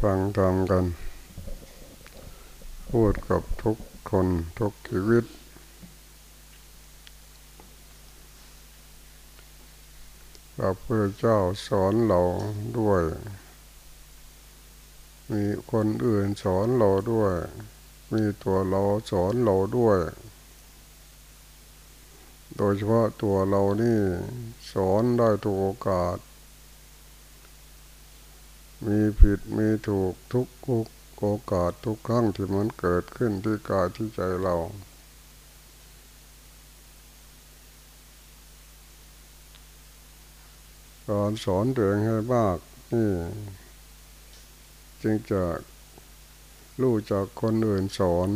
ฟังทำกัน พูดกับทุกคนทุกชีวิต พระพุทธเจ้าสอนเราด้วย มีคนอื่นสอนเราด้วย มีตัวเราสอนเราด้วย โดยเฉพาะตัวเรานี่สอนได้ทุกโอกาส มีผิดมีถูกทุกโอกาสทุกครั้งที่มันเกิดขึ้นที่กายที่ใจเรา การสอนตัวเองให้มากนี่จึงจะรู้จากคนอื่นสอน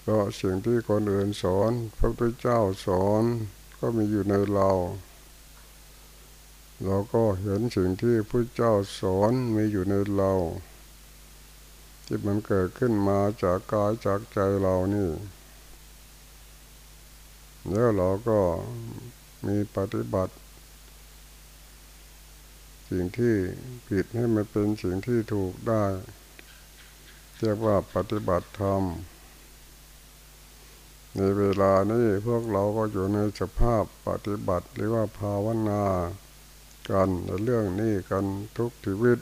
เพราะสิ่งที่คนอื่นสอน พระพุทธเจ้าสอนก็มีอยู่ในเรา เราก็เห็นสิ่งที่พระเจ้าสอนมีอยู่ในเรา ที่มันเกิดขึ้นมาจากกายจากใจเรานี่แล้วเราก็มีปฏิบัติ สิ่งที่ผิดให้มันเป็นสิ่งที่ถูกได้เรียกว่าปฏิบัติธรรมในเวลานี้พวกเราก็อยู่ในสภาพปฏิบัติหรือว่าภาวนา กันในเรื่องนี้กันทุกชีวิต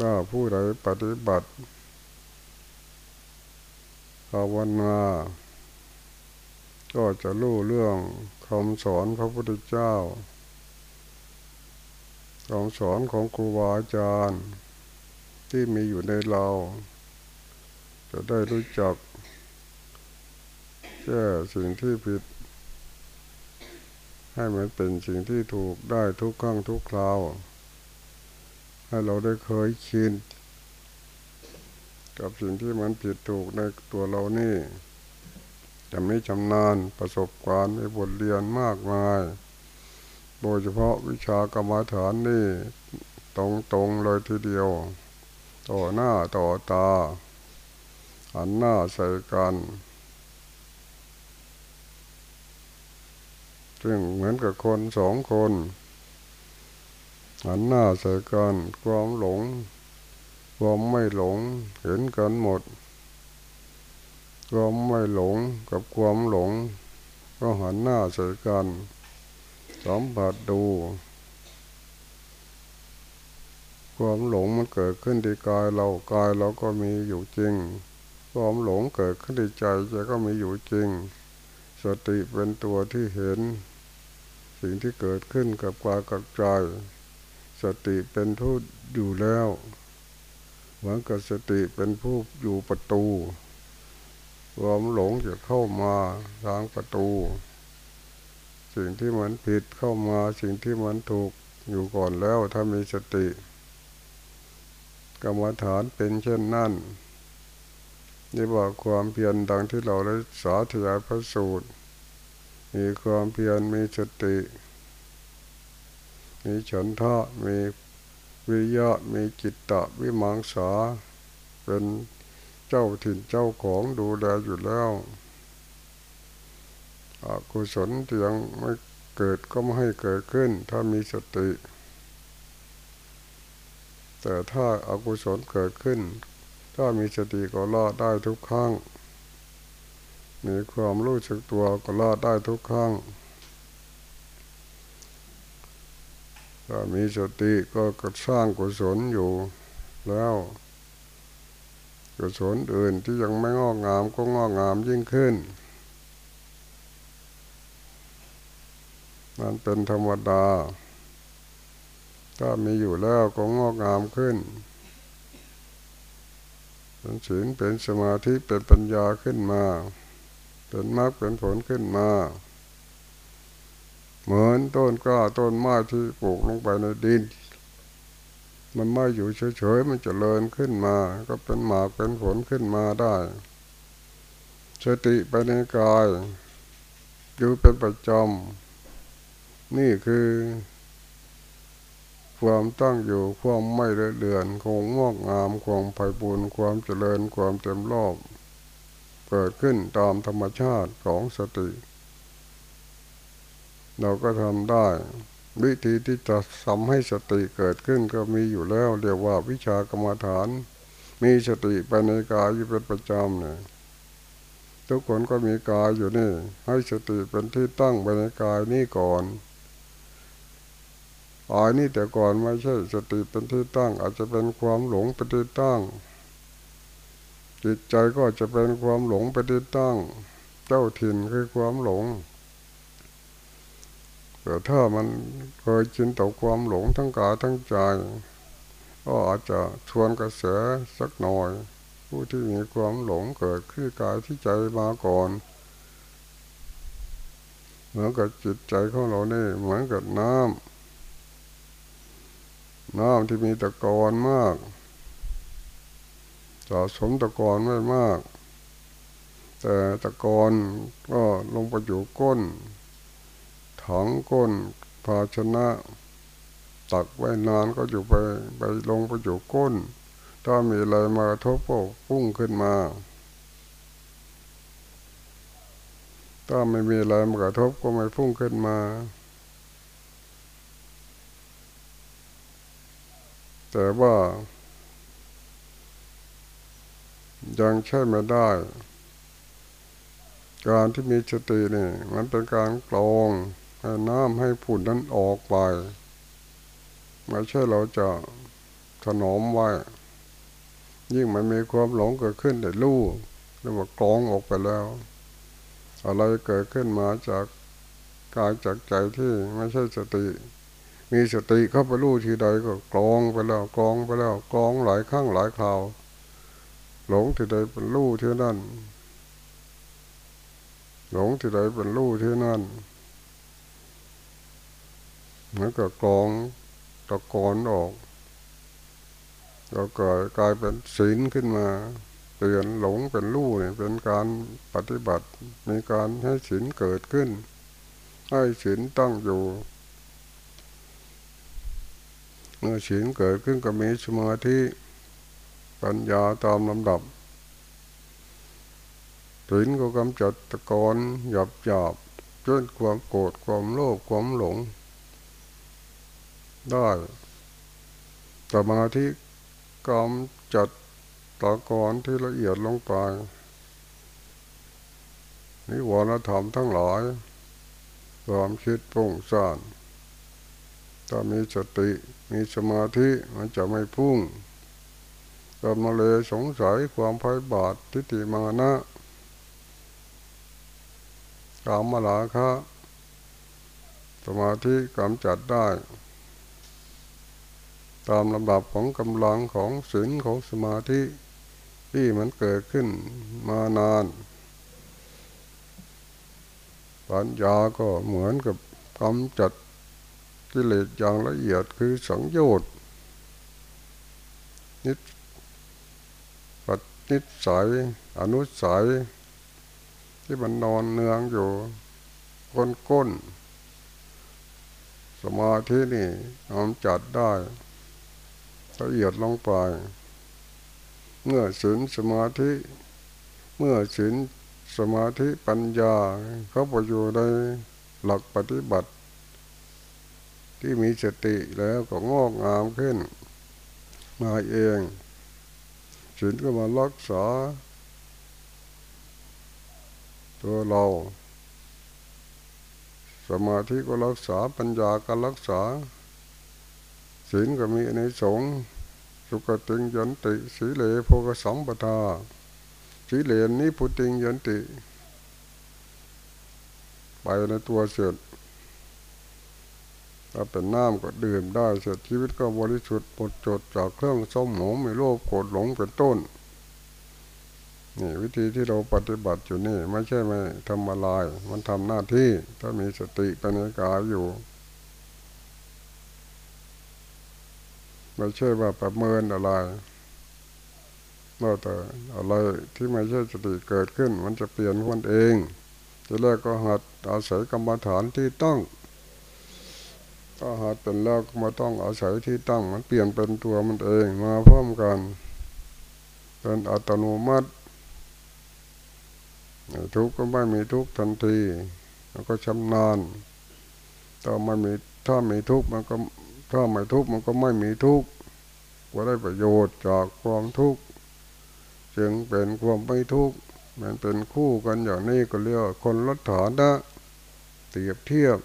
ถ้าผู้ใดปฏิบัติภาวนาก็จะรู้เรื่องคำสอนพระพุทธเจ้าคำสอนของครูบาอาจารย์ ที่มีอยู่ในเรา จะได้รู้จักแก้สิ่งที่ผิด ให้มันเป็นสิ่งที่ถูกได้ทุกครั้งทุกคราว ให้เราได้เคยชินกับสิ่งที่มันผิดถูกในตัวเรานี่จะไม่ชำนาญประสบการณ์ในบทเรียนมากมาย โดยเฉพาะวิชากรรมฐานนี่ตรงๆเลยทีเดียว ต่อหน้าต่อตาหันหน้าใส่กัน ซึ่งเหมือนกับคนสองคนหันหน้าใส่กันความหลง ความไม่หลงเห็นกันหมด ความไม่หลงกับความหลง ก็หันหน้าใส่กันสัมผัสดู ความหลงมันเกิดขึ้นที่กายเรากายเราก็มีอยู่จริง ความหลงเกิดขึ้นที่ใจใจก็มีอยู่จริง สติเป็นตัวที่เห็น สิ่งที่เกิดขึ้นกับกายกับใจสติเป็นผู้อยู่แล้วเหมือนกับสติเป็นผู้อยู่ประตูความหลงจะเข้ามาทางประตู สิ่งที่มันผิดเข้ามาสิ่งที่มันถูกอยู่ก่อนแล้วถ้ามีสติ กรรมฐานเป็นเช่นนั้นนี่ว่าความเพียรดังที่เราได้สาธยายพระสูตร มีความเพียรมีสติ มีฉันทะมีวิยะมีจิตตะวิมังสา เป็นเจ้าถิ่นเจ้าของดูแลอยู่แล้วอกุศลที่ยังไม่เกิดก็ไม่ให้เกิดขึ้น ถ้ามีสติ แต่ถ้าอากุศลเกิดขึ้น ถ้ามีสติก็ละได้ทุกครั้ง มีความรู้สึกตัวก็ละได้ทุกครั้งถ้ามีสติก็กสร้างกุศลอยู่แล้วกุศลอื่นที่ยังไม่งอกงามก็งอกงามยิ่งขึ้นมันเป็นธรรมดา ถ้ามีอยู่แล้วก็งอกงามขึ้นเป็นศีลเป็นสมาธิเป็นปัญญาขึ้นมา เป็นมรรคเป็นผลขึ้นมาเหมือนต้นกล้าต้นไม้ที่ปลูกลงไปในดิน มันไม่อยู่เฉยๆมันจะเลินขึ้นมา ก็เป็นหมากเป็นผลขึ้นมาได้ สติไปในกายอยู่เป็นประจำนี่คือ ความตั้งอยู่ความไม่เลื่อนความงอกงามความไพ่บุญความเจริญความเต็มรอบ เกิดขึ้นตามธรรมชาติของสติ เราก็ทำได้ วิธีที่จะทำให้สติเกิดขึ้นก็มีอยู่แล้ว เรียกว่าวิชากรรมฐาน มีสติไปในกายอยู่เป็นประจำเนี่ยทุกคนก็มีกายอยู่นี่ ให้สติเป็นที่ตั้งไปในกายนี่ก่อนกายนี่แต่ก่อนไม่ใช่สติเป็นที่ตั้ง อาจจะเป็นความหลงเป็นที่ตั้ง จิตใจก็จะเป็นความหลงเป็นที่ตั้ง เจ้าถิ่นคือความหลง แต่ถ้ามันเคยชินต่อความหลงทั้งกายทั้งใจ ก็อาจจะชวนกระแสสักหน่อย ผู้ที่มีความหลงเกิดขึ้นกายที่ใจมาก่อนเหมือนกับจิตใจของเราเนี่เหมือนกับน้ำน้ำที่มีตะกอนมาก สะสมตะกอนไม่มาก แต่ตะกอนก็ลงไปอยู่ก้น ถังก้น ภาชนะ ตักไว้นานก็อยู่ไปไปลงไปอยู่ก้น ถ้ามีอะไรมาทบก็พุ่งขึ้นมา ถ้าไม่มีอะไรมากระทบก็ไม่พุ่งขึ้นมาแต่ว่า ยังใช่ไม่ได้ การที่มีสตินี่ มันเป็นการกรองให้น้ำให้ผุ่นนั้นออกไปไม่ใช่เราจะถนอมไว้ ยิ่งมันมีความหลงเกิดขึ้นแต่รู้เรียกว่ากรองออกไปแล้ว อะไรเกิดขึ้นมาจากกายจากใจที่ไม่ใช่สติ มีสติเข้าไปรู้ทีใดก็กรองไปแล้วกรองไปแล้วกรองหลายครั้งหลายคราว หลงที่ใดเป็นรู้ที่นั่น หลงที่ใดเป็นรู้ที่นั่น เหมือนกับกองตะกอนออกเราเกิดกลายเป็นศีลขึ้นมาเตือนหลงเป็นรู้เนี่ยเป็นการปฏิบัติมีการให้ศีลเกิดขึ้น ให้ศีลตั้งอยู่เมื่อศีลเกิดขึ้นก็มีสมาธิ ปัญญาตามลำดับศีลก็กำจัดตะกอนหยาบหยาบจนความโกรธความโลภความหลง ได้สมาธิกรรมจัดตะกอนที่ละเอียดลงไปนิวรณธรรมทั้งหลายความคิดปุ่งซ่านถ้ามีสติมีสมาธิมันจะไม่พุ่ง ก็มาเลสงสัยความพายบาททิฏฐิมานะกามมาลาคะสมาธิกำจัดได้ ตามลำดับของกำลังของศีลของสมาธิที่มันเกิดขึ้นมานาน ปัญญาก็เหมือนกับกำจัดกิเลสอย่างละเอียดคือสังโยชน์นิด นิสายอนุสัย ที่มันนอนเนืองอยู่ก้นก้น สมาธินี่กำจัดได้ละเอียดลงไป เมื่อศีลสมาธิ เมื่อศีลสมาธิปัญญา เขาไปอยู่ในหลักปฏิบัติ ที่มีสติแล้วก็งอกงามขึ้น มาเอง ศีลก็มารักษา ตัวเรา สมาธิก็รักษาปัญญาก็รักษาศีลก็มีในสงสุกติงยันติสีเลโพกสัมปทาสีเลนนี้พุติงยันติ ไปในตัวเสร็จ ถ้าเป็นน้ำก็ดื่มได้เสร็จชีวิตก็บริสุทธิ์หมดจดจากเครื่องส้มหมูไม่โลภโกรธหลงเป็นต้นนี่วิธีที่เราปฏิบัติอยู่นี่ ไม่ใช่ไม่ทำอะไรมันทำหน้าที่ ถ้ามีสติปัญญาอยู่ไม่ใช่ว่าประเมินอะไรเมื่อแต่อะไรที่ไม่ใช่สติเกิดขึ้น มันจะเปลี่ยนคนเองทีแรกก็หัดอาศัยกรรมฐานที่ต้อง ก็หัดเป็นแล้วก็มาต้องอาศัยที่ตั้งมันเปลี่ยนเป็นตัวมันเองมาพร้อมกัน เป็นอัตโนมัติ ทุกข์ก็ไม่มีทุกข์ทันทีแล้วก็ชำนาญต่อไม่มีถ้ามีทุกข์มันก็ถ้าไม่ทุกข์มันก็ไม่มีทุกข์ก็ได้ประโยชน์จากความทุกข์จึงเป็นความไม่ทุกข์มันเป็นคู่กันอย่างนี้ก็เรียกคนละฐานะเทียบเทียบ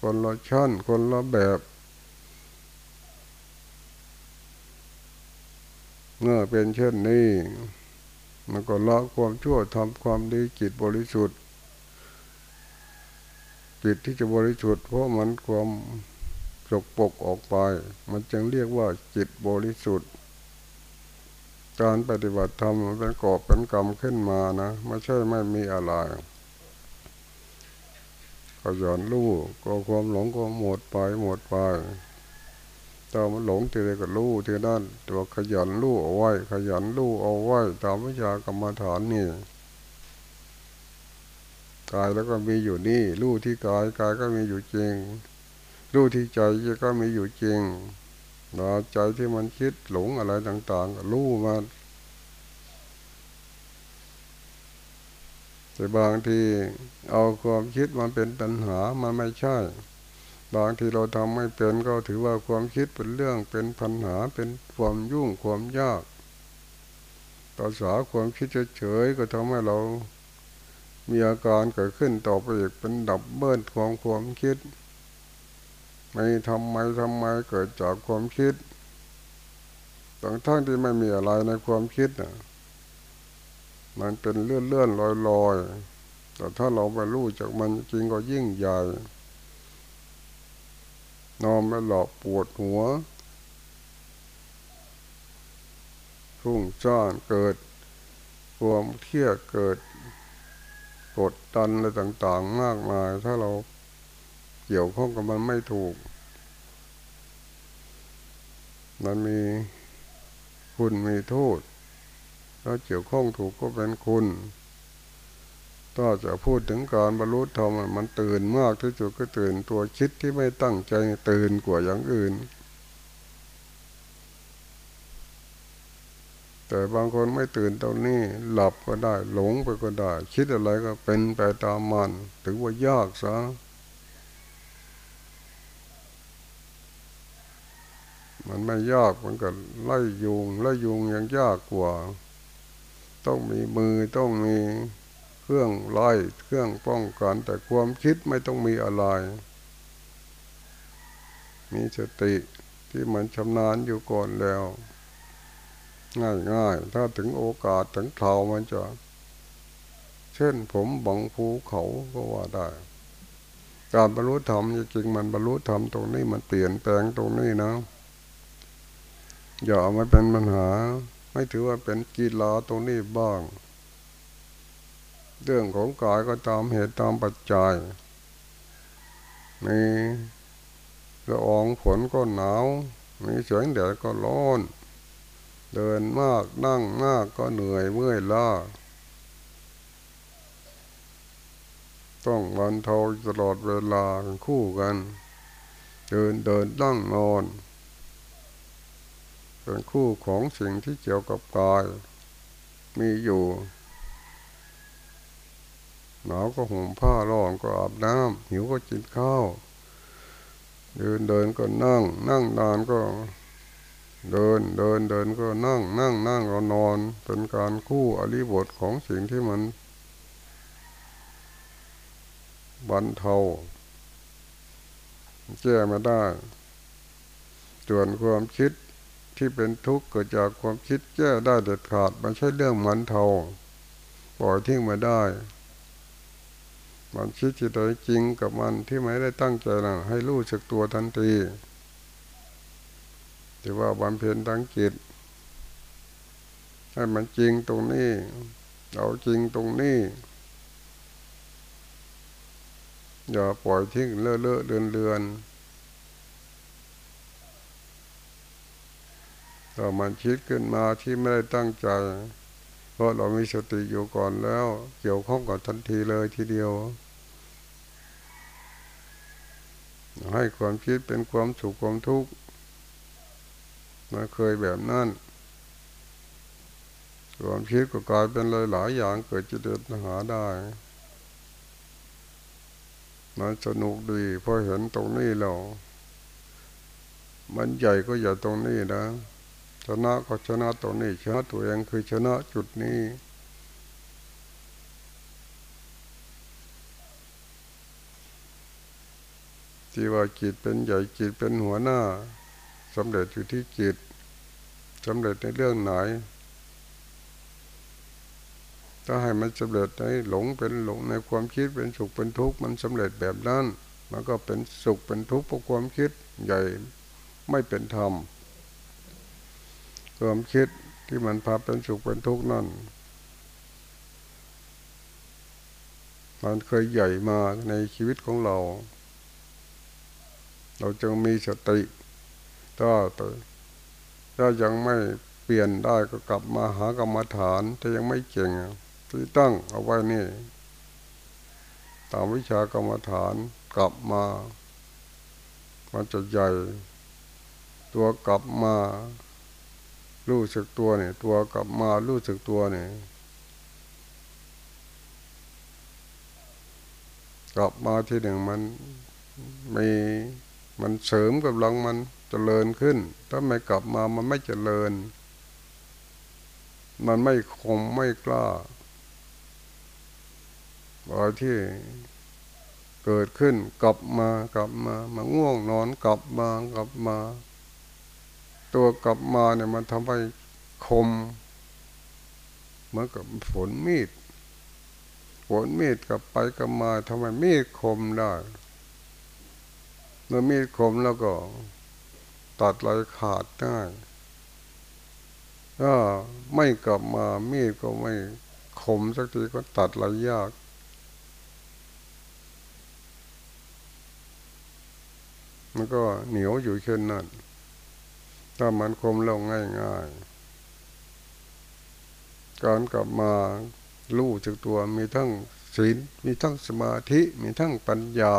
คนละชั้น คนละแบบเมื่อเป็นเช่นนี้ มันก็ละความชั่วทำความดีจิตบริสุทธิ์ จิตที่จะบริสุทธิ์เพราะมันความสกปกออกไป มันจึงเรียกว่าจิตบริสุทธิ์ การปฏิบัติธรรมมันเป็นกอบเป็นกรรมขึ้นมานะ ไม่ใช่ไม่มีอะไร ขยันรู้ก็ความหลงก็หมดไปหมดไปตามันหลงทีใดก็รู้ทีนั้นตัวขยันรู้เอาไว้ ขยันรู้เอาไว้ ตามวิชากรรมฐานนี่กายแล้วก็มีอยู่นี่รู้ที่กายกายก็มีอยู่จริงรู้ที่ใจก็มีอยู่จริงนะใจที่มันคิดหลงอะไรต่าง ๆ ก็รู้มัน แต่บางทีเอาความคิดมันเป็นตัณหามันไม่ใช่ บางทีเราทำไม่เป็นก็ถือว่าความคิดเป็นเรื่องเป็นปัญหาเป็นความยุ่งความยากภาษาความคิดเฉยๆก็ทำให้เรา มีอาการเกิดขึ้นต่อไปอีกเป็นดับเบิลของความคิด ไม่ทำไมทำไมเกิดจากความคิดตั้งทั้งที่ไม่มีอะไรในความคิดน่ะ มันเป็นเลื่อนเลื่อนลอยลอยแต่ถ้าเราไปรู้จากมันจริงก็ยิ่งใหญ่ นอนไม่หลับปวดหัวฟุ้งซ่านเกิดความเครียดเกิดกดดันอะไรต่างๆ มากมาย ถ้าเราเกี่ยวข้องกับมันไม่ถูก มันมีคุณมีโทษ ถ้าเกี่ยวข้องถูกก็เป็นคุณถ้าจะพูดถึงการบรรลุธรรมมันตื่นมากที่สุดก็ตื่นตัวคิดที่ไม่ตั้งใจตื่นกว่าอย่างอื่น แต่บางคนไม่ตื่นตรงนี้หลับก็ได้ หลงไปก็ได้ คิดอะไรก็เป็นไปตามมันถือว่ายากซะมันไม่ยากมันก็ไล่ยุงไล่ยุงยังยากกว่า ต้องมีมือต้องมีเครื่องไล่เครื่องป้องกัน แต่ความคิดไม่ต้องมีอะไร มีสติที่มันชำนาญอยู่ก่อนแล้ว ง่ายง่ายถ้าถึงโอกาสถึงข่าวมันจะ เช่นผมบังภูเขาก็ว่าได้การบรรลุธรรมจริงมันบรรลุธรรมตรงนี้มันเปลี่ยนแปลงตรงนี้นะ อย่าเอามาเป็นปัญหา ไม่ถือว่าเป็นกีฬาตรงนี้บ้าง เรื่องของกายก็ตามเหตุตามปัจจัยมีละอองฝนก็หนาว มีเสียงแดดก็ร้อน เดินมากนั่งมากก็เหนื่อยเมื่อยล้าต้องวันเทาตลอดเวลาคู่กัน เดินเดินนั่งนอน เป็นคู่ของสิ่งที่เกี่ยวกับกาย มีอยู่หนาวก็ห่มผ้าร้อนก็อาบน้ำหิวก็กินข้าวเดินเดินก็นั่ง นั่งนานก็ เดินเดินเดินก็นั่ง นั่งนั่งก็นอน เป็นการคู่อริบทของสิ่งที่มันบันเทาแก้ไม่ได้ส่วนความคิด ที่เป็นทุกข์เกิดจากความคิดแก้ได้เด็ดขาด มันใช่เรื่องมันเทาปล่อยทิ้งมาได้ มันคิดจิตใจจริงกับมันที่ไม่ได้ตั้งใจนะให้รู้สึกตัวทันทีถือว่าบำเพ็ญทั้งจิตให้มันจริงตรงนี้เอาจริงตรงนี้อย่าปล่อยทิ้งเลอะเลอะเลือนเลือน ถ้ามันคิดขึ้นมาที่ไม่ได้ตั้งใจ เพราะเรามีสติอยู่ก่อนแล้ว เกี่ยวข้องกับทันทีเลยทีเดียว ให้ความคิดเป็นความสุขความทุกข์มาเคยแบบนั้นความคิดก็กลายเป็นเลยหลายอย่างเกิดจิตเดือดหาได้มันสนุกดีพอเห็นตรงนี้เรา มันใหญ่ก็ใหญ่ตรงนี้นะ ชนะก็ชนะตรงนี้ชนะตัวเองคือชนะจุดนี้ที่ว่าจิตเป็นใหญ่จิตเป็นหัวหน้าสำเร็จอยู่ที่จิตสำเร็จในเรื่องไหน ถ้าให้มันสำเร็จในหลงเป็นหลงในความคิดเป็นสุขเป็นทุกข์มันสำเร็จแบบนั้น มันก็เป็นสุขเป็นทุกข์เพราะความคิดใหญ่ไม่เป็นธรรม ความคิดที่มันพาเป็นสุขเป็นทุกข์นั่น มันเคยใหญ่มาในชีวิตของเรา เราจึงมีสติถ้าถ้ายังไม่เปลี่ยนได้ก็กลับมาหากรรมฐานถ้ายังไม่เก่งที่ตั้งเอาไว้นี่ ตามวิชากรรมฐานกลับมา มันจะใหญ่ ตัวกลับมา รู้สึกตัวเนี่ย ตัวกลับมารู้สึกตัวเนี่ยกลับมาที่หนึ่งมันมีมันเสริมกำลังมันจเจริญขึ้น ถ้าไม่กลับมามันไม่เจริญ มันไม่คมไม่กล้าอะไรที่เกิดขึ้นกลับมากลับมา มาง่วงนอนกลับมากลับมา ตัวกลับมาเนี่ยมันทำให้คม เหมือนกับฝนมีดฝนมีดกลับไปกลับมาทำไมมีดคมได้ เมื่อมีดคมแล้วก็ ตัดลายขาดได้ถ้าไม่กลับมามีดก็ไม่คมสักทีก็ตัดลายยากมันก็เหนียวอยู่เช่นนั้น ถ้ามันคมลงง่ายๆการกลับมาลู่จากตัวมีทั้งศีลมีทั้งสมาธิมีทั้งปัญญา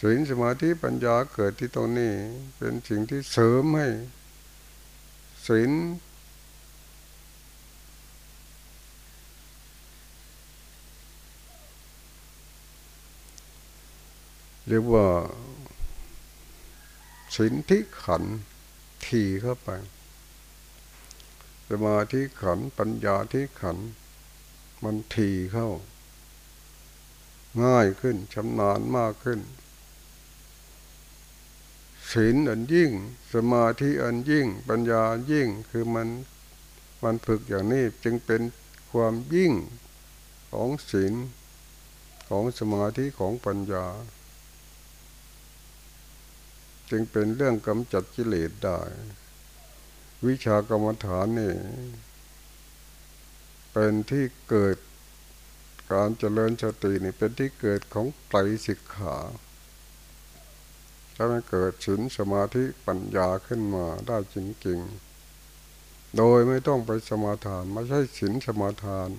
ศีลสมาธิปัญญาเกิดที่ตรงนี้ เป็นสิ่งที่เสริมให้ศีลเรียกว่า สินทิขันทีเข้าไปสมาธิขันปัญญาที่ขัน มันทีเข้า ง่ายขึ้นชำนาญมากขึ้นศีลอันยิ่ง สมาธิอันยิ่ง ปัญญายิ่งคือมันมันฝึกอย่างนี้จึงเป็นความยิ่งของศีลของสมาธิของปัญญา จึงเป็นเรื่องกำจัดกิเลสได้ วิชากรรมฐานนี่ เป็นที่เกิดการเจริญสตินี่เป็นที่เกิดของไตรสิกขาถ้ามันเกิดฉินสมาธิปัญญาขึ้นมาได้จริงๆ โดยไม่ต้องไปสมาทาน ไม่ใช่ฉินสมาทาน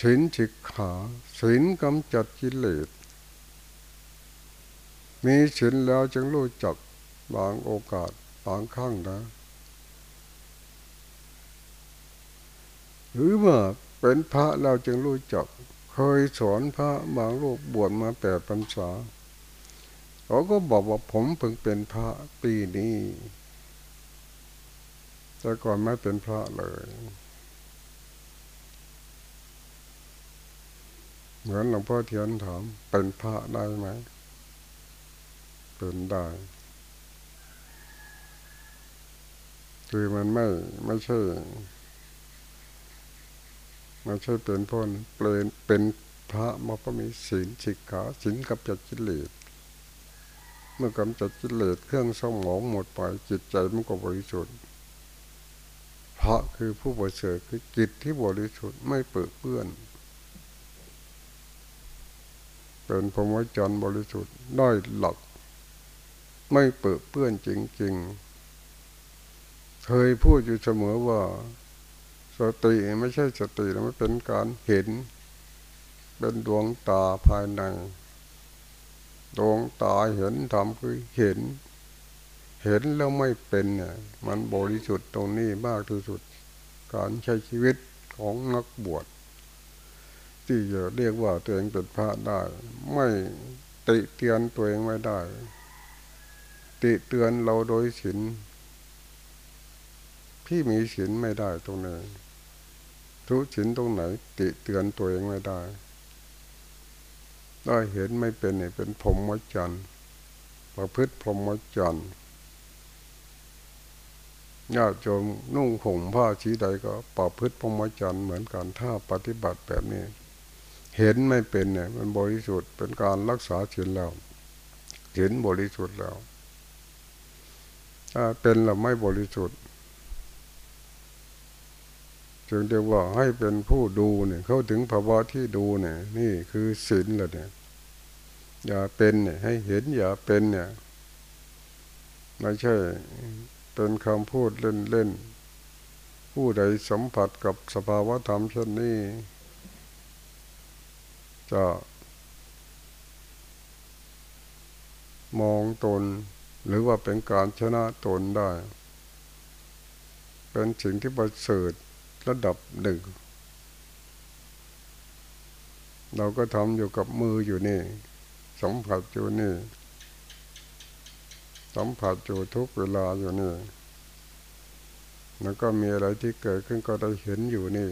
ฉินสิกขาฉินกำจัดกิเลส มีศีลแล้วจึงรู้จักบางโอกาสบางครั้งนะหรือว่าเป็นพระเราจึงรู้จัก เคยสอนพระบางรูปบวชมาแปดพรรษาเขาก็บอกว่าผมเพิ่งเป็นพระปีนี้แต่ก่อนไม่เป็นพระเลย เหมือนหลวงพ่อเทียนถามเป็นพระได้ไหม เป็นได้ คือมันไม่ไม่ใช่ไม่ใช่เป็นพ้นเปลี่ยนเป็นพระมาพระมีศีลสิกขาศีลกับจัดจิเลสเมื่อกำจัดจิเลสเครื่องสมองหมดไปจิตใจมันก็บริสุทธิ์พระคือผู้บริสุทธิ์คือจิตที่บริสุทธิ์ไม่เปื้อเปื้อน เป็นพรหมจรรย์บริสุทธิ์ได้หลัก ไม่เปื้อเปื้อนจริงๆ เคยพูดอยู่เสมอว่า สติไม่ใช่สติแล้วมันเป็นการเห็น เป็นดวงตาภายใน ดวงตาเห็นทำคือเห็น เห็นแล้วไม่เป็นเนี่ยมันบริสุทธิ์ตรงนี้มากที่สุด การใช้ชีวิตของนักบวชที่จะเรียกว่าตัวเองเป็นพระได้ ไม่ติเตือนตัวเองไม่ได้ ติเตือนเราโดยศีลพี่มีศีลไม่ได้ตรงนี้ทุศีลตรงไหน ติเตือนตัวเองไม่ได้ได้เห็นไม่เป็นเนี่ยเป็นผมมจันประพฤติพรหมจรรย์ญาติโยมนุ่งห่มผ้าชีใดก็ประพฤติพรหมจรรย์เหมือนกันถ้าปฏิบัติแบบนี้ เห็นไม่เป็นเนี่ย มันบริสุทธิ์เป็นการรักษาศีลแล้วเห็นบริสุทธิ์แล้ว เป็นเราไม่บริสุทธิ์จึงเรียกว่าให้เป็นผู้ดูเนี่ย เข้าถึงภาวะที่ดูเนี่ย นี่คือศีลเลยเนี่ย อย่าเป็นเนี่ยให้เห็นอย่าเป็นเนี่ยไม่ใช่ เป็นคำพูดเล่นๆผู้ใดสัมผัสกับสภาวะธรรมเช่นนี้จะมองตน หรือว่าเป็นการชนะตนได้ เป็นสิ่งที่ประเสริฐระดับหนึ่ง เราก็ทำอยู่กับมืออยู่นี่ สัมผัสอยู่นี่ สัมผัสอยู่ทุกเวลาอยู่นี่ แล้วก็มีอะไรที่เกิดขึ้นก็ได้เห็นอยู่นี่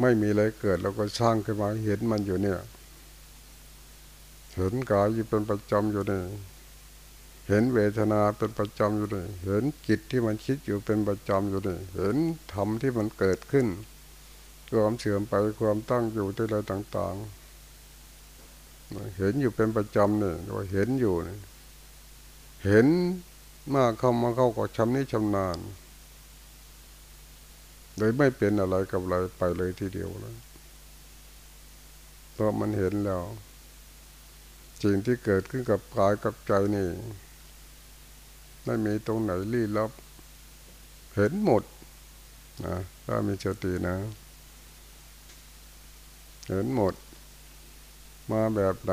ไม่มีอะไรเกิดเราก็สร้างขึ้นมาเห็นมันอยู่เนี่ย เห็นกายอยู่เป็นประจำอยู่นี่ เห็นเวทนาเป็นประจำอยู่นี่เห็นจิตที่มันคิดอยู่เป็นประจำอยู่นี่เห็นธรรมที่มันเกิดขึ้นความเสื่อมไปความตั้งอยู่ที่อะไรต่าง ๆ เห็นอยู่เป็นประจำเนี่ยว่าเห็นอยู่เนี่ยเห็นมากเข้ามาเข้าก็ชำนี้ชำนาญโดยไม่เป็นอะไรกับอะไรไปเลยทีเดียวเลยเพราะมันเห็นแล้ว สิ่งที่เกิดขึ้นกับกายกับใจนี่ ไม่มีตรงไหนลี้ลับ เห็นหมดนะถ้ามีสตินะ เห็นหมด มาแบบไหน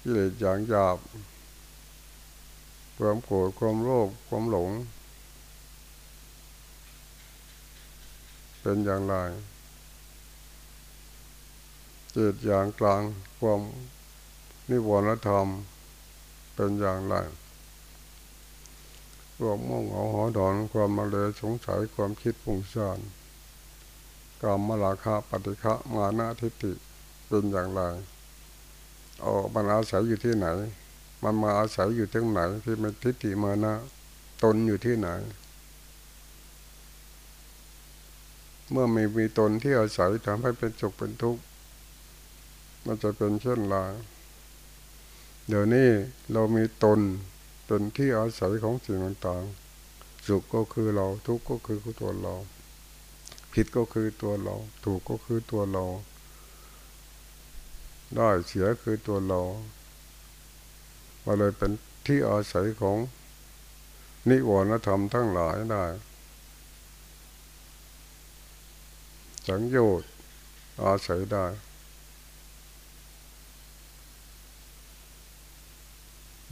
กิเลสอย่างหยาบความโกรธความโลภความหลง เป็นอย่างไรเจตอย่างกลางความนิวรณธรรมเป็นอย่างไร ความโมงเหงาหอดอนความมาเลยสงสัยความคิดปุ่งซ่านกรรมมลาคะปฏิฆะมานะทิฏฐิเป็นอย่างไรออมันอาศัยอยู่ที่ไหน มันมาอาศัยอยู่ที่ไหน ที่มันทิฏฐิมานะ ตนอยู่ที่ไหน เมื่อไม่มีตนที่อาศัยทำให้เป็นสุขเป็นทุกข์มันจะเป็นเช่นไรเดี๋ยวนี้เรามีตน เป็นที่อาศัยของสิ่งต่างๆ สุขก็คือเรา ทุกข์ก็คือตัวเรา ผิดก็คือตัวเรา ถูกก็คือตัวเรา ได้เสียคือตัวเราก็เลยเป็นที่อาศัยของนิวรณธรรมทั้งหลายได้สังโยชน์อาศัยได้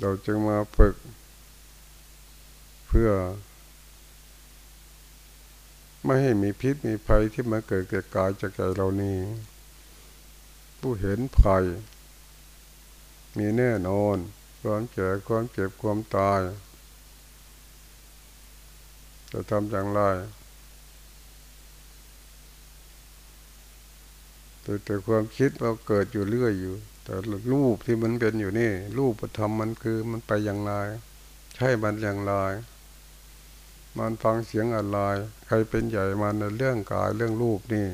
เราจึงมาฝึก เพื่อ ไม่ให้มีพิษมีภัยที่มาเกิดแก่กายจะแก่เรานี้ ผู้เห็นภัย มีแน่นอนความแก่ความเจ็บความตาย จะทำอย่างไรแต่แต่ความคิดเราเกิดอยู่เรื่อยอยู่ แต่รูปที่มันเป็นอยู่นี่ รูปธรรมมันคือมันไปอย่างไร ใช่มันอย่างไร มันฟังเสียงอะไร ใครเป็นใหญ่มันในเรื่องกายเรื่องรูปนี่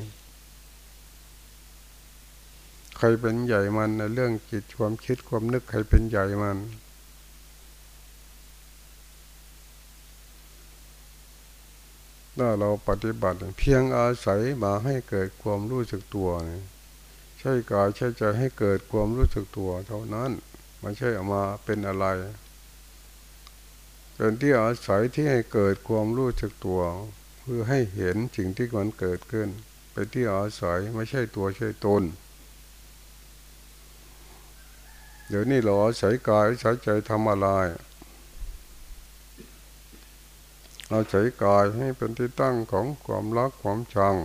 ใครเป็นใหญ่มันในเรื่องจิตความคิดความนึกใครเป็นใหญ่มันถ้าเราปฏิบัติเพียงอาศัยมาให้เกิดความรู้สึกตัวใช่กายใช่ใจให้เกิดความรู้สึกตัวเท่านั้นไม่ใช่ออกมาเป็นอะไรเป็นที่อาศัยที่ให้เกิดความรู้สึกตัว เพื่อให้เห็นสิ่งที่มันเกิดขึ้นเป็นที่อาศัยไม่ใช่ตัวใช่ตนเดี๋ยวนี้เราใช้กายใช้ใจทำอะไรเอาใช้กายให้เป็นที่ตั้งของความรักความชัง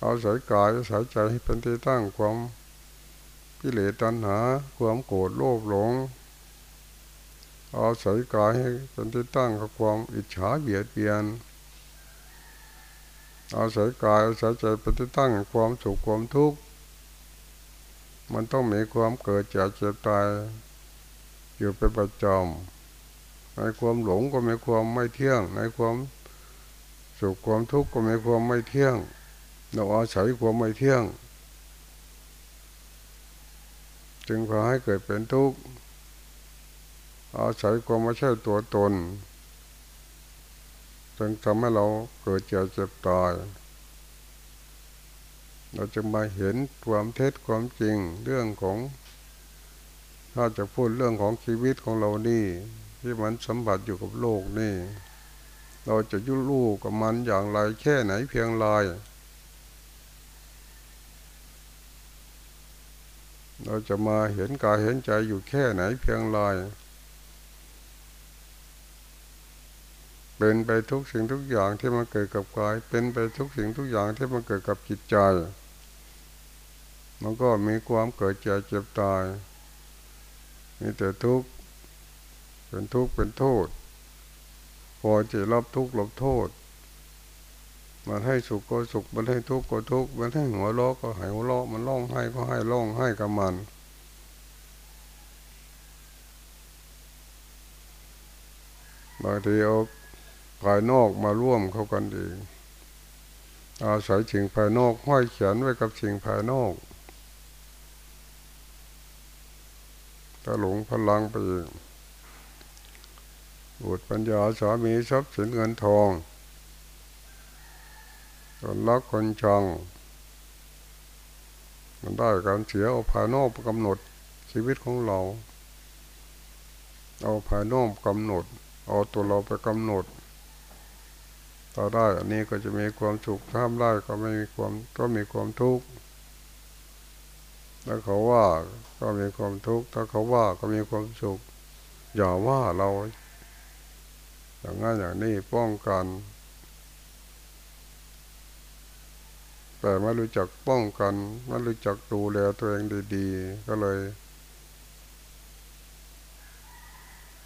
เอาใช้กายใช้ใจให้เป็นที่ตั้งความกิเลสตัณหา ความโกรธโลภหลง เอาใส่กายให้เป็นที่ตั้งของความอิจฉาเบียดเบียน เอาใส่กายอาใส่ใจเป็นที่ตั้งของความสุขความทุกข์ มันต้องมีความเกิดจากเจ็บตาย อยู่เป็นประจำในความหลงก็มีความไม่เที่ยง ในความสุขความทุกข์ก็มีความไม่เที่ยง เราอาศัยความไม่เที่ยง จึงพาให้เกิดเป็นทุกข์อาศัยความไม่ใช่ตัวตน จึงทำให้เราเกิดเจ็บเจ็บตาย เราจะมาเห็นความเท็จความจริงเรื่องของถ้าจะพูดเรื่องของชีวิตของเรานี่ ที่มันสัมผัสอยู่กับโลกนี่ เราจะยุ่ลู่กับมันอย่างไรแค่ไหนเพียงไร เราจะมาเห็นกายเห็นใจอยู่แค่ไหนเพียงไรเป็นไปทุกสิ่งทุกอย่างที่มันเกิดกับกาย เป็นไปทุกสิ่งทุกอย่างที่มันเกิดกับจิตใจมันก็มีความเกิดเจ็บเจ็บตายมีแต่ทุกข์เป็นทุกข์เป็นโทษพอจะรับทุกข์รับโทษ มันให้สุขก็สุข มันให้ทุกข์ก็ทุกข์ มันให้หัวเราะก็ให้หัวเราะมันร้องไห้ก็ให้ร้องไห้กับมัน บางทีเอาภายนอกมาร่วมเข้ากันเองอาศัยสิ่งภายนอกห้อยเขียนไว้กับสิ่งภายนอกถ้าหลงพลังไปเองบุตรปัญญาสามีทรัพย์สินเงินทอง คนรักคนชัง มันได้การเสียเอาภายนอกกำหนดชีวิตของเรา เอาภายนอกกำหนด เอาตัวเราไปกำหนดถ้าได้อันนี้ก็จะมีความสุขถ้าได้ก็ไม่มีความก็มีความทุกข์ถ้าเขาว่าก็มีความทุกข์ถ้าเขาว่าก็มีความสุขอย่าว่าเรา อย่างนั้นอย่างนี้ป้องกัน แต่ไม่รู้จักป้องกันไม่รู้จักดูแลตัวเองดีๆ ก็เลย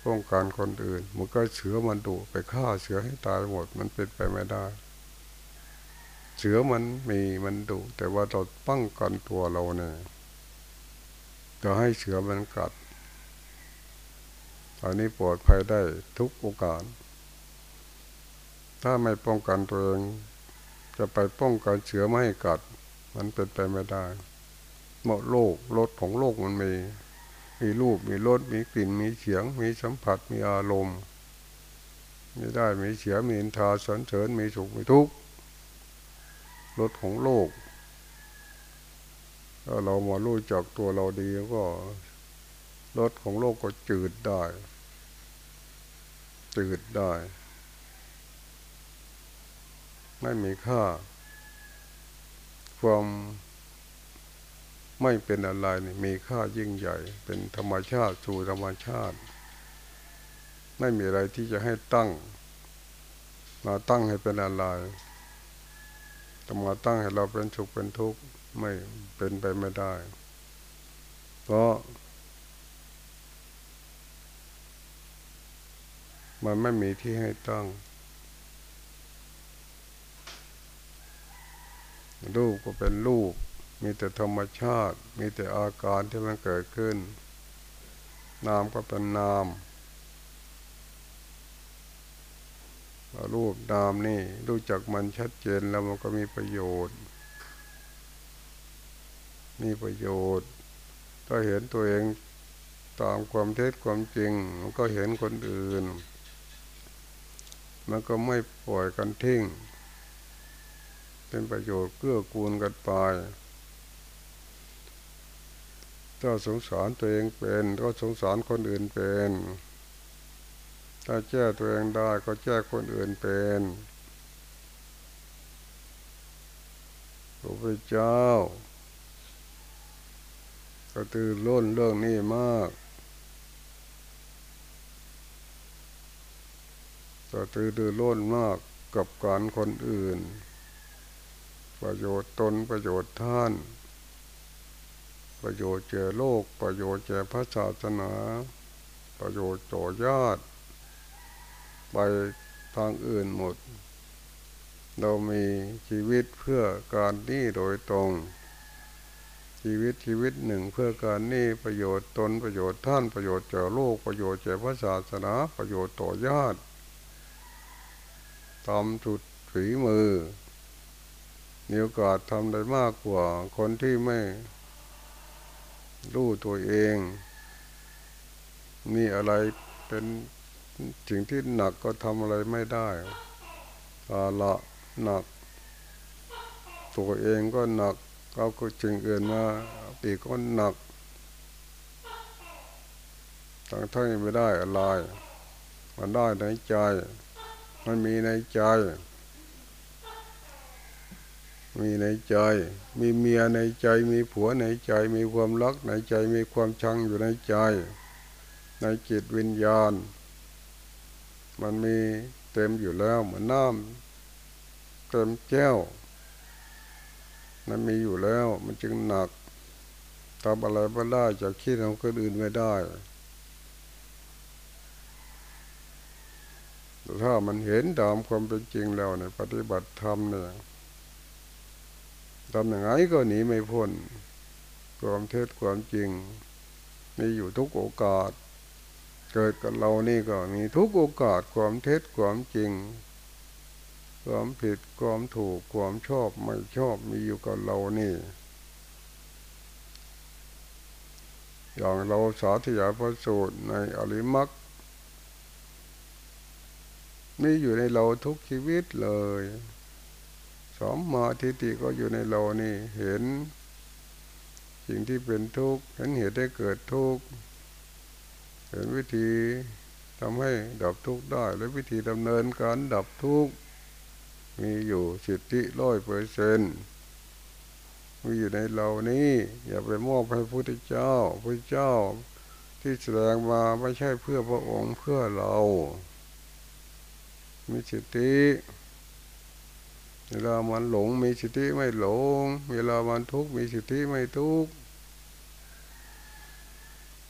ป้องกันคนอื่น มันก็เสือมันดุไปฆ่าเสือให้ตายหมดมันเป็นไปไม่ได้เสือมันมีมันดุแต่ว่าเราป้องกันตัวเราเนี่ยจะให้เสือมันกัดอันนี้ปลอดภัยได้ทุกโอกาส ถ้าไม่ป้องกันตัวเอง จะไปป้องกันเสือไม่ให้กัด มันเป็นไปไม่ได้เมื่อโลกรถของโลกมันมี มีรูปมีรสมีกลิ่นมีเสียง มีสัมผัสมีอารมณ์ไมีได้มีเสียมีอินทาสันเสริญมีสุขมีทุกข์รสของโลกถ้าเรามารู้จักตัวเราดีก็รสของโลกก็จืดได้ จืดได้ ไม่มีค่า ความไม่เป็นอะไรนี่มีค่ายิ่งใหญ่ เป็นธรรมชาติสู่ธรรมชาติ ไม่มีอะไรที่จะให้ตั้ง มาตั้งให้เป็นอะไรจะมาตั้งให้เราเป็นสุขเป็นทุกข์ไม่เป็นไปไม่ได้ เพราะ มันไม่มีที่ให้ตั้ง รูปก็เป็นรูป มีแต่ธรรมชาติ มีแต่อาการที่มันเกิดขึ้น นามก็เป็นนามรูปนามนี่รู้จักมันชัดเจนแล้วมันก็มีประโยชน์ มีประโยชน์ ถ้าเห็นตัวเองตามความเท็จความจริง มันก็เห็นคนอื่น มันก็ไม่ปล่อยกันทิ้ง เป็นประโยชน์เกื้อกูลกันไปถ้าสงสารตัวเองเป็นก็สงสารคนอื่นเป็น ถ้าแก้ตัวเองได้ก็แก้คนอื่นเป็นพระพุทธเจ้า ก็ตื่นล้นเรื่องนี้มากก็ตื่นตื่นล้นมากกับการคนอื่น ประโยชน์ตนประโยชน์ท่าน ประโยชน์แก่โลก ประโยชน์แก่พระศาสนา ประโยชน์ต่อญาติ ไปทางอื่นหมด เรามีชีวิตเพื่อการนี้โดยตรง ชีวิตชีวิตหนึ่งเพื่อการนี้ประโยชน์ตนประโยชน์ท่านประโยชน์แก่โลก ประโยชน์แก่พระศาสนา ประโยชน์ต่อญาติทำจุดฝีมือ มีโอกาสทำได้มากกว่าคนที่ไม่รู้ตัวเอง มีอะไรเป็นสิ่งที่หนักก็ทำอะไรไม่ได้ภาละหนัก ตัวเองก็หนักเอาก็จึงเอื่นมาปีก็หนักทั้งทั้งไม่ได้อะไร มันได้ในใจ มันมีในใจ มีในใจ มีเมียในใจ มีผัวในใจ มีความรักในใจ มีความชังอยู่ในใจ ในจิตวิญญาณ มันมีเต็มอยู่แล้วเหมือนน้ำเต็มแก้ว มันมีอยู่แล้ว มันจึงหนักทำอะไรไม่ได้จะคิดของคนอื่นไม่ได้ถ้ามันเห็นตามความเป็นจริงแล้วเนี่ยปฏิบัติธรรมเนี่ย ทำอย่างไรก็หนีไม่พ้นความเท็จความจริง มีอยู่ทุกโอกาส เกิดกับเรานี่ก็มีทุกโอกาสความเท็จความจริง ความผิดความถูกความชอบไม่ชอบมีอยู่กับเรานี่ อย่างเราสาธยายพระสูตรในอริมักมีอยู่ในเราทุกชีวิตเลย สมมาทิฏฐิก็อยู่ในเรานี่เห็น สิ่งที่เป็นทุกข์เห็นเหตุได้เกิดทุกข์เห็นวิธีทำให้ดับทุกข์ได้และวิธีดำเนินการดับทุกข์มีอยู่สิทธิร้อยเปอร์เซนมีอยู่ในเรานี้ อย่าไปมอบให้พระพุทธเจ้าพระเจ้าที่แสดงมาไม่ใช่เพื่อพระองค์เพื่อเรา มีสิทธิ เวลามันหลงมีสติไม่หลง เวลามันทุกข์มีสติไม่ทุกข์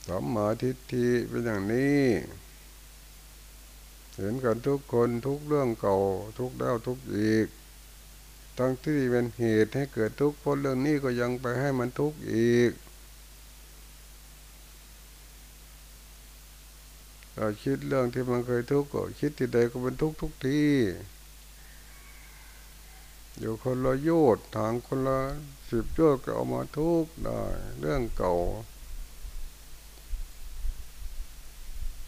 สัมมาทิฏฐิเป็นอย่างนี้เห็นกันทุกคนทุกเรื่องเก่าทุกแล้วทุกอีก ทั้งที่เป็นเหตุให้เกิดทุกข์เพราะเรื่องนี้ก็ยังไปให้มันทุกข์อีกเราคิดเรื่องที่มันเคยทุกข์ก็คิดที่ใดก็เป็นทุกข์ทุกที อยู่คนละโยดทางคนละสิบโยดก็เอามาทุกได้ เรื่องเก่า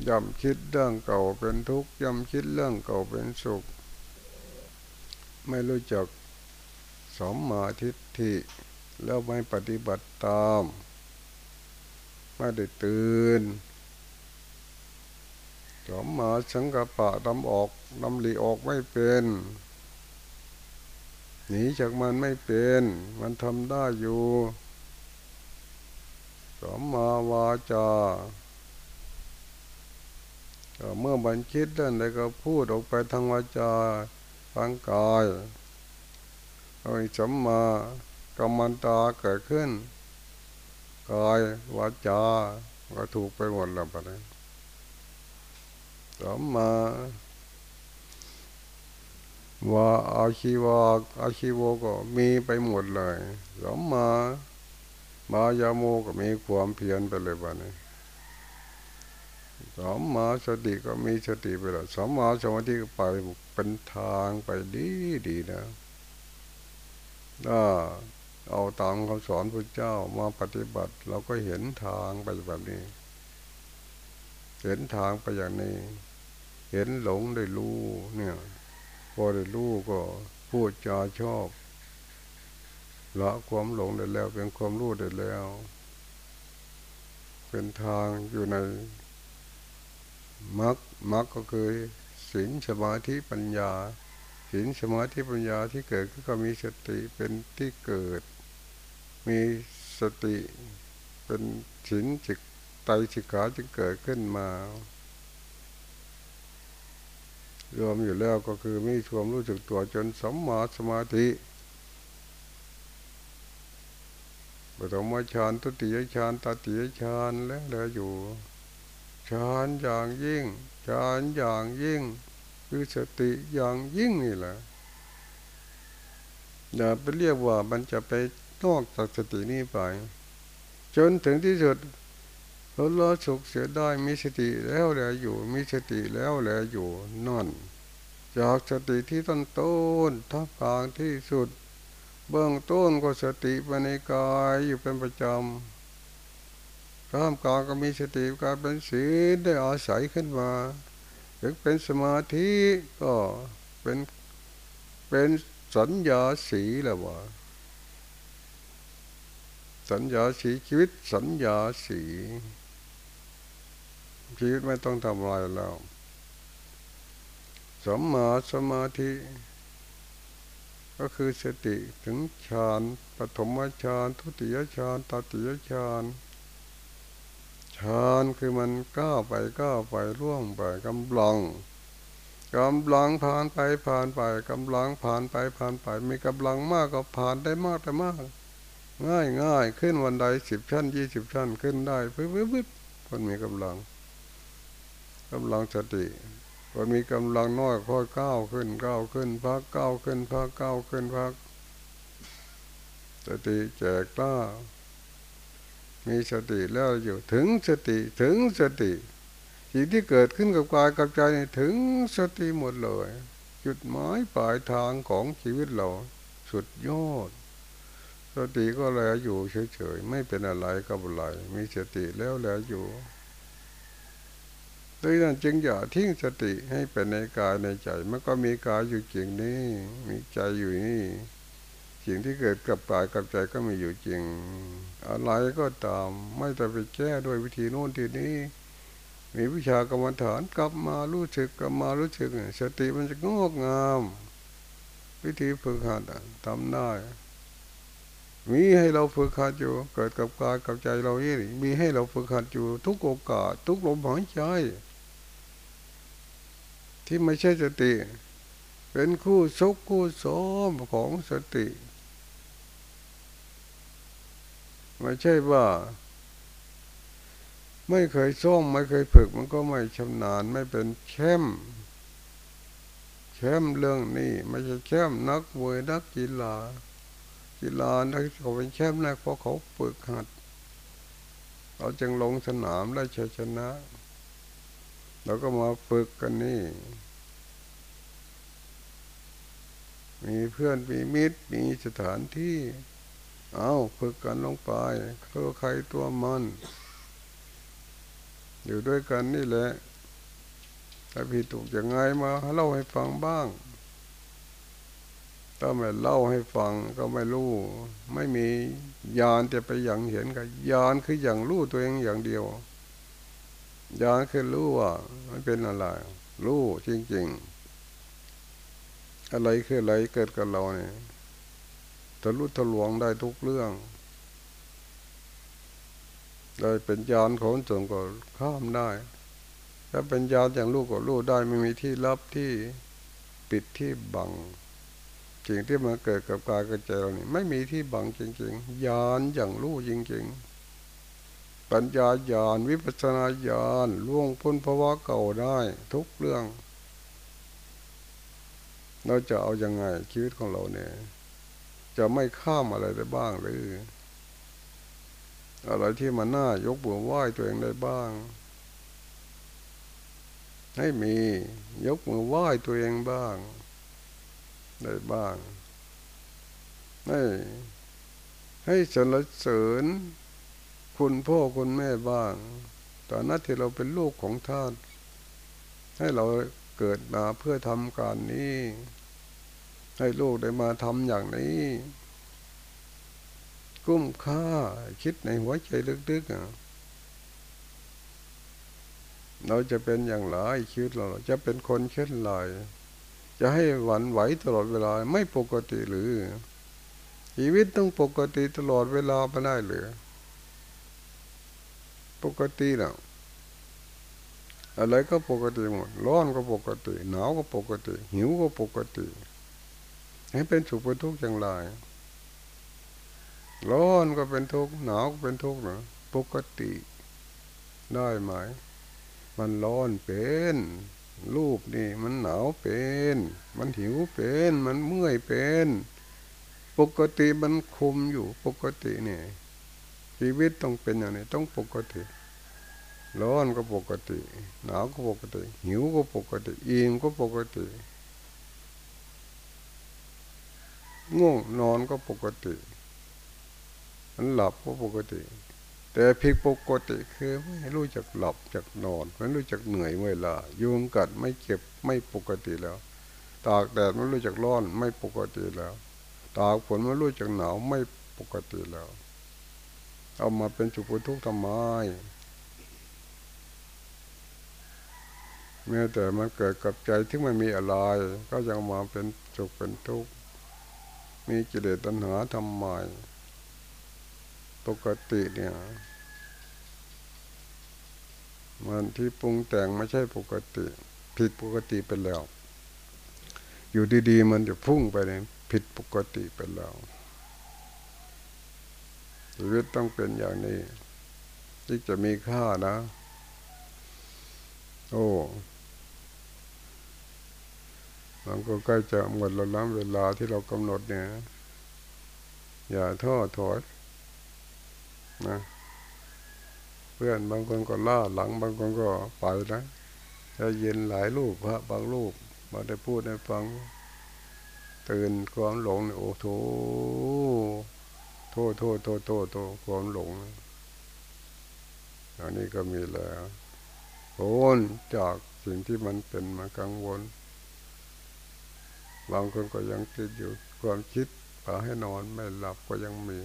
ย่ำคิดเรื่องเก่าเป็นทุกข์ย่ำคิดเรื่องเก่าเป็นสุข ไม่รู้จักสมมาทิฏฐิ แล้วไม่ปฏิบัติตาม ไม่ได้ตื่นสมมาสังกปะดำออกดำหลีออกไม่เป็น หนีจากมันไม่เป็น มันทำได้อยู่สมมาวาจาเมื่อบันคิดเรื่องใดก็พูดออกไปทางวาจาทางกายเอาสัมมากรรมันตาเกิดขึ้น กายวาจาก็ถูกไปหมดแล้วปะเนี่ยสัมมา ว่าอาชีวะอาชีวก็มีไปหมดเลยสมมามายาโมก็มีความเพียรไปเลยบ้านี้สมมาสติก็มีสติไปแล้วสมมาสมาธิก็ไปเป็นทางไปดีดีนะถ้าเอาตามคำสอนพระเจ้ามาปฏิบัติ เราก็เห็นทางไปแบบนี้ เห็นทางไปอย่างนี้ เห็นหลงได้รู้เนี่ย พอได้รู้ก็พูดจาชอบละความหลงได้แล้วเป็นความรู้ได้แล้ว เป็นทางอยู่ในมรรคมรรคก็คือศีลสมาธิปัญญาศีลสมาธิปัญญาที่เกิดก็มีสติเป็นที่เกิด มีสติเป็นศีลจิตไตสิกขาจึงเกิดขึ้นมา รวมอยู่แล้วก็คือมีความรู้สึกตัวจนสมมาสมาธิปฐมฌานทุติยฌานตติยฌานแล้วเหลืออยู่ฌานอย่างยิ่งฌานอย่างยิ่ง คือสติอย่างยิ่งนี่แหละอย่าไปเรียกว่ามันจะไปนอกจากสตินี้ไป จนถึงที่สุด เราลสุขเสียได้มีสติแล้วแหละอยู่ มีสติแล้วแหละอยู่นั่น จากสติที่ต้นต้นทับกลางที่สุด เบื้องต้นก็สติภายในกายอยู่เป็นประจำท่ามกลางก็มีสติกายเป็นศีลได้อาศัยขึ้นมาถึงเป็นสมาธิก็เป็นเป็นสัญญาสีแล้วว่าสัญญาสีชีวิตสัญญาสี ชีวิตไม่ต้องทำอะไรแล้วสมมาสมาธิ ก็คือสติถึงฌานปฐมฌานทุติยฌานตติยฌานฌานคือมันก้าวไปก้าวไปร่วงไปกำลังกำลังผ่านไปผ่านไปกำลังผ่านไปผ่านไป มีกำลังมากก็ผ่านได้มากแต่มาก ง่ายง่ายขึ้นวันใดสิบชั้นยี่สิบชั้นขึ้นได้ปึ๊บปึ๊บปึ๊บคนมีกำลัง กำลังสติคนมีกำลังน้อยค่อยก้าวขึ้นก้าวขึ้นพักก้าวขึ้นพักก้าวขึ้นพัก สติแจกกล้า มีสติแล้วอยู่ถึงสติถึงสติสิ่งที่เกิดขึ้นกับกายกับใจถึงสติหมดเลย จุดหมายปลายทางของชีวิตเรา สุดยอด สติก็แลอยู่เฉยๆไม่เป็นอะไรกับอะไรมีสติแล้วแลอยู่ ดังนั้นจึงอย่าทิ้งสติให้เป็นในกายในใจ มันก็มีกายอยู่จริงนี่มีใจอยู่นี่สิ่งที่เกิดกับกายกับใจก็มีอยู่จริง อะไรก็ตาม ไม่ต้องไปแก้ด้วยวิธีโน้นทีนี้ มีวิชากรรมฐานกลับมารู้สึกกลับมารู้สึกสติมันจะงอกงาม วิธีฝึกหัดทำได้มีให้เราฝึกหัดอยู่ เกิดกับกายกับใจเราเองมีให้เราฝึกหัดอยู่ ทุกโอกาสทุกลมหายใจ ที่ไม่ใช่สติ เป็นคู่ซกคู่ซ้อมของสติ ไม่ใช่ว่า ไม่เคยซ่อมไม่เคยฝึก มันก็ไม่ชำนาญไม่เป็นแชมแชมเรื่องนี้ไม่ใช่แชมนักมวยนักกีฬากีฬานักเขาเป็นแชมนะเพราะเขาฝึกหัด เราจึงลงสนามได้ชัยชนะ เราก็มาฝึกกันนี่ มีเพื่อนมีมิตรมีสถานที่ เอาฝึกกันลงไปตัวใครตัวมัน อยู่ด้วยกันนี่แหละถ้าผิดถูกยังไงมาเล่าให้ฟังบ้าง ถ้าไม่เล่าให้ฟังก็ไม่รู้ ไม่มียานจะไปอย่างเห็นกันยานคืออย่างรู้ตัวเองอย่างเดียว ยานคือรู้ว่ามันเป็นอะไร รู้จริง ๆ อะไรคืออะไรเกิดกับเราเนี่ยทะลุทะลวงได้ทุกเรื่องได้เป็นยานของสงก็ข้ามได้ ถ้าเป็นยานอย่างลูกก็ลูกได้ไม่มีที่ลับที่ปิดที่บังสิ่งที่มาเกิดกับกายกับใจเรานี่ไม่มีที่บังจริง ๆ ยานอย่างลูกจริง ๆ ปัญญาญาณวิปัสนาญาณล่วงพ้นภาวะเก่าได้ ทุกเรื่อง เราจะเอาอยัางไงชีวิตของเราเนี่ย จะไม่ข้ามอะไรได้บ้างหรือ อะไรที่มันน่ายกมือไหว้ตัวเองได้บ้าง ให้มียกมือไหว้ตัวเองบ้าง ได้บ้าง ให้ให้สรรเสริญ คุณพ่อคุณแม่บ้างตอนนั้นที่เราเป็นลูกของท่าน ให้เราเกิดมาเพื่อทำการนี้ ให้ลูกได้มาทำอย่างนี้ กุ้มค่าคิดในหัวใจลึกๆเราจะเป็นอย่างไรชีวิตเราจะเป็นคนเช่นไรจะให้หวั่นไหวตลอดเวลาไม่ปกติหรือ ชีวิตต้องปกติตลอดเวลาไม่ได้หรือ ปกติแล้วอะไรก็ปกติหมด ร้อนก็ปกติ หนาวก็ปกติ หิวก็ปกติ ให้เป็นสุขเป็นทุกข์อย่างไร ร้อนก็เป็นทุกข์ หนาวก็เป็นทุกข์เนะปกติ ได้ไหม มันร้อนเป็น รูปนี่มันหนาวเป็น มันหิวเป็น มันเมื่อยเป็น ปกติมันคุมอยู่ปกติเนี่ย ชีวิตต้องเป็นอย่างนี้ต้องปกติ ร้อนก็ปกติ หนาวก็ปกติ หิวก็ปกติ อิ่มก็ปกติ ง่วงนอนก็ปกติมันหลับก็ปกติ แต่ผิดปกติคือไม่รู้จักหลับจักนอนไม่รู้จักเหนื่อยเวลายุงกัดไม่เก็บไม่ปกติแล้ว ตากแดดไม่รู้จักร้อนไม่ปกติแล้ว ตากฝนไม่รู้จักหนาวไม่ปกติแล้ว เอามาเป็นจุกทุกข์ทำไมแม้แต่มันเกิดกับใจที่ไม่มีอะไร ก็ยังมาเป็นสุขเป็นทุกข์มีกิเลสตัณหาทำไมปกติเนี่ยมันที่ปรุงแต่งไม่ใช่ปกติ ผิดปกติไปแล้ว อยู่ดีๆ มันจะพุ่งไปเลยผิดปกติไปแล้ว ชีวิตต้องเป็นอย่างนี้ที่จะมีค่านะ โอ้มันก็ใกล้จะหมดแล้วนะเวลาที่เรากำหนดเนี่ย อย่าท้อถอยนะเพื่อนบางคนก็ล่าหลังบางคนก็ไปนะจะเย็นหลายลูกพระบางลูกมาได้พูดให้ฟัง ตื่นความหลงโอ้โถ โทษโทษโทษโทษโทษความหลงอันนี้ก็มีแล้วโอนจากสิ่งที่มันเป็นมากังวลบางคนก็ยังติดอยู่ความคิดพาให้นอนไม่หลับก็ยังมี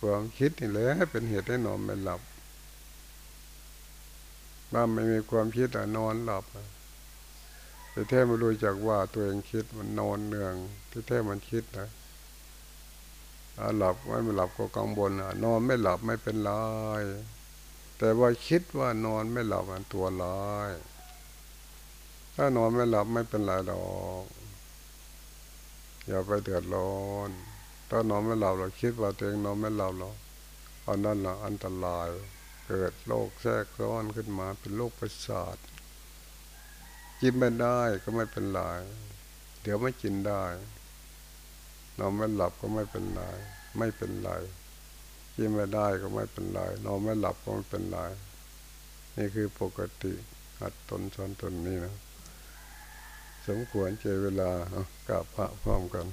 ความคิดนี่แหละเป็นเหตุให้นอนไม่หลับบ้าไม่มีความคิดอะนอนหลับแต่แท้ไม่รู้จักว่าตัวเองคิดมันนอนเนืองที่แท้มันคิดนะ หลับไม่หลับก็กังวลนอนไม่หลับไม่เป็นไรแต่ว่าคิดว่านอนไม่หลับมันตัวร้ายถ้านอนไม่หลับไม่เป็นไรหรอกอย่าไปเดือดร้อนถ้านอนไม่หลับเราคิดว่าตัวเองนอนไม่หลับหรอกอันนั้นละอันตราย เกิดโรคแทรกซ้อนขึ้นมาเป็นโรคประสาทกินไม่ได้ก็ไม่เป็นไรเดี๋ยวไม่กินได้ นอนไม่หลับก็ไม่เป็นไรไม่เป็นไรกินไม่ได้ก็ไม่เป็นไรนอนไม่หลับก็ไม่เป็นไรนี่คือปกติหัดตนชอนตนนี่นะ สมควรเจเวลากับพระพร้อมกัน